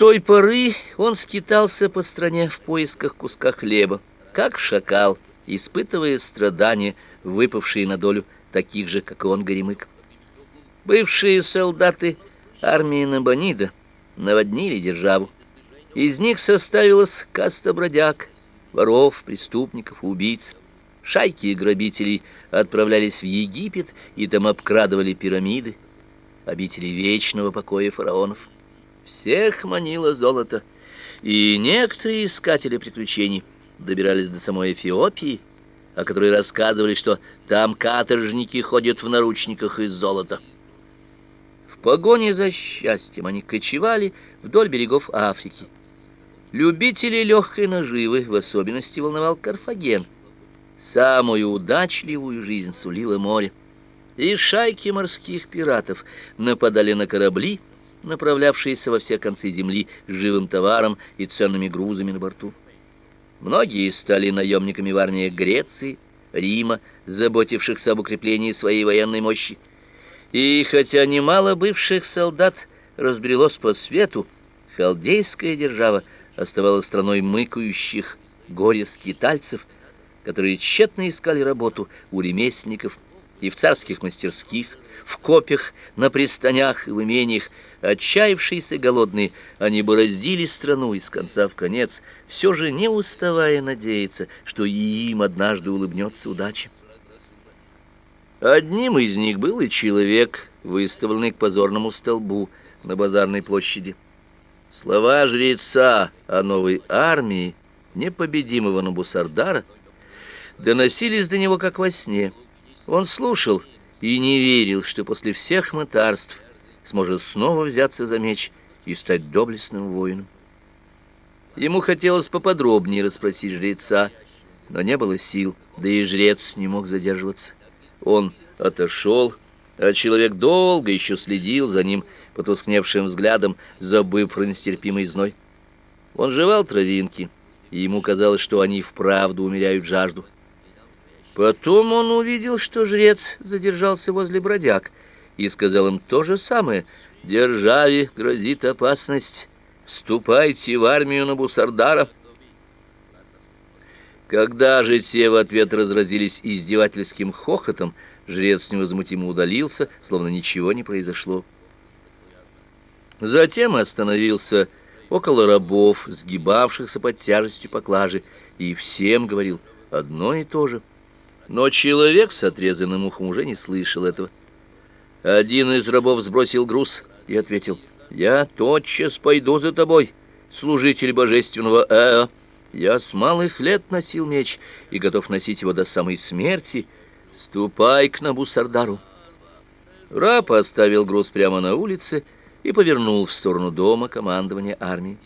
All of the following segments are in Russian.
той поры он скитался по стране в поисках куска хлеба, как шакал, испытывая страдания, выпавшие на долю таких же, как и он, горемык. Бывшие солдаты армии Набонида наводнили державу. Из них составилась каста бродяг, воров, преступников, убийц. Шайки и грабителей отправлялись в Египет и там обкрадывали пирамиды, обители вечного покоя фараонов. Всех манило золото, и некоторые искатели приключений добирались до самой Эфиопии, о которой рассказывали, что там каторжники ходят в наручниках из золота. В погоне за счастьем они кочевали вдоль берегов Африки. Любителей легкой наживы в особенности волновал Карфаген. Самую удачливую жизнь сулило море. И шайки морских пиратов нападали на корабли, направлявшиеся во все концы земли с живым товаром и ценными грузами на борту. Многие стали наемниками в армиях Греции, Рима, заботившихся об укреплении своей военной мощи. И хотя немало бывших солдат разбрелось по свету, халдейская держава оставалась страной мыкающих горе-скитальцев, которые тщетно искали работу у ремесленников и в царских мастерских, в копях, на пристанях и в имениях, Отчаявшиеся голодные, они бы раздели страну из конца в конец, все же не уставая надеяться, что и им однажды улыбнется удача. Одним из них был и человек, выставленный к позорному столбу на базарной площади. Слова жреца о новой армии непобедимого Набусардара доносились до него как во сне. Он слушал и не верил, что после всех мытарств сможет снова взяться за меч и стать доблестным воином. Ему хотелось поподробнее расспросить жреца, но не было сил, да и жрец не мог задерживаться. Он отошел, а человек долго еще следил за ним потускневшим взглядом, забыв про нестерпимый зной. Он жевал травинки, и ему казалось, что они вправду умеряют жажду. Потом он увидел, что жрец задержался возле бродяг, и сказал им то же самое. «Державе грозит опасность. Вступайте в армию на Бусардара». Когда же те в ответ разразились издевательским хохотом, жрец невозмутимо удалился, словно ничего не произошло. Затем остановился около рабов, сгибавшихся под тяжестью поклажи, и всем говорил одно и то же. Но человек с отрезанным ухом уже не слышал этого. Один из рабов сбросил груз и ответил: "Я тотчас пойду за тобой, служитель божественного Эа. Я с малых лет носил меч и готов носить его до самой смерти. Ступай к Набусардару". Раб оставил груз прямо на улице и повернул в сторону дома командования армии.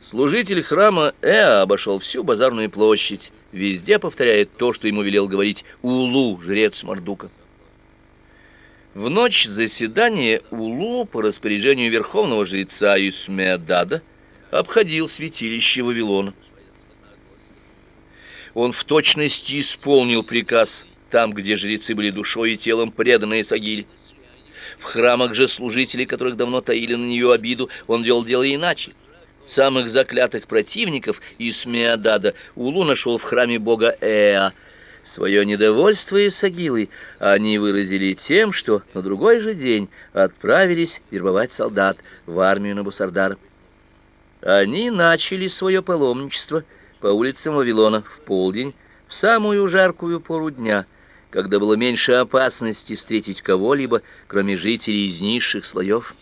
Служитель храма Эа обошел всю базарную площадь, везде повторяя то, что ему велел говорить Улу, жрец Мардука. В ночь заседания Улу по распоряжению верховного жреца Исмеадада обходил святилище Вавилона. Он в точности исполнил приказ там, где жрецы были душой и телом преданные Сагиль. В храмах же служители, которых давно таили на нее обиду, он делал дело иначе. Самых заклятых противников Исмеадада Улу нашел в храме бога Эа – Свое недовольство и Исагилой они выразили тем, что на другой же день отправились вербовать солдат в армию Набусардара. Они начали свое паломничество по улицам Вавилона в полдень, в самую жаркую пору дня, когда было меньше опасности встретить кого-либо, кроме жителей из низших слоев.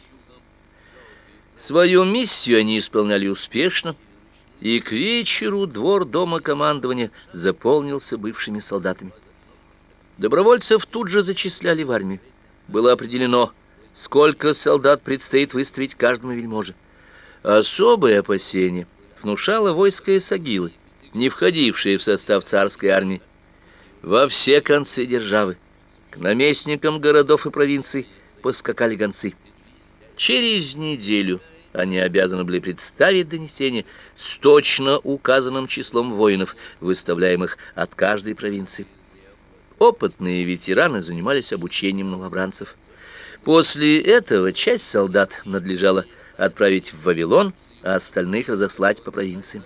Свою миссию они исполняли успешно, и к вечеру двор дома командования заполнился бывшими солдатами. Добровольцев тут же зачисляли в армию. Было определено, сколько солдат предстоит выставить каждому вельможе. Особое опасение внушало войско Исагилы, не входившее в состав царской армии. Во все концы державы, к наместникам городов и провинций поскакали гонцы. Через неделю они обязаны были представить донесение с точно указанным числом воинов, выставляемых от каждой провинции. Опытные ветераны занимались обучением новобранцев. После этого часть солдат надлежало отправить в Вавилон, а остальных разослать по провинциям.